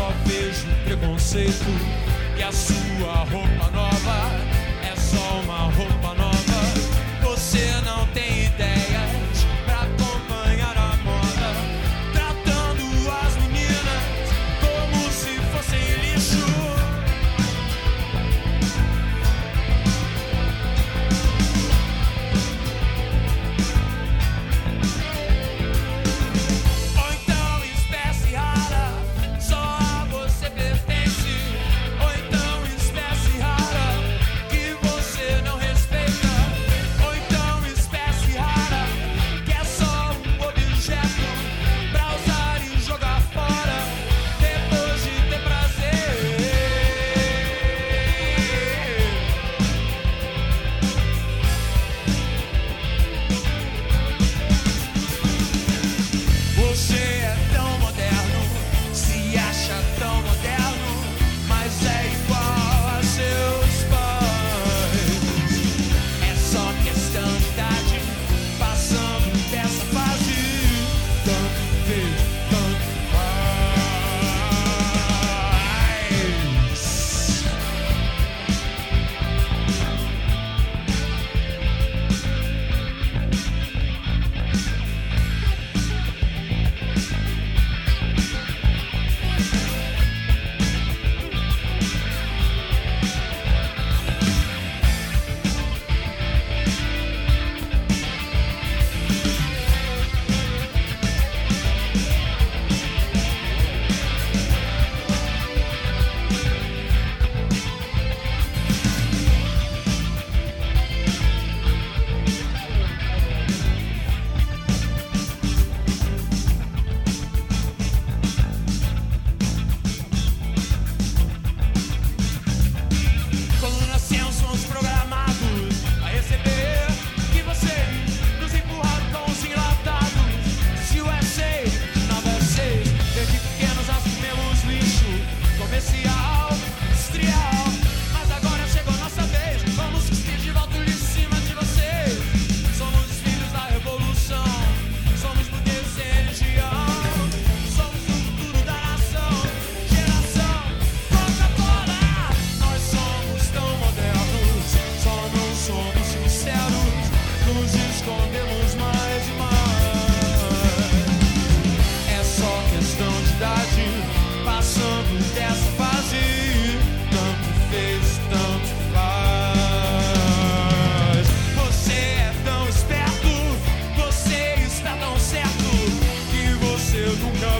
só vejo preconceito e a sua roupa nova é só uma roupa nova. Você não tem ideias pra acompanhar a moda, tratando as meninas como se fossem lixo.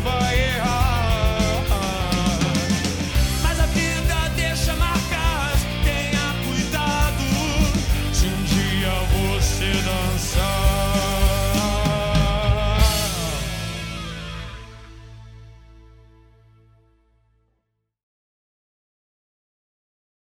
over.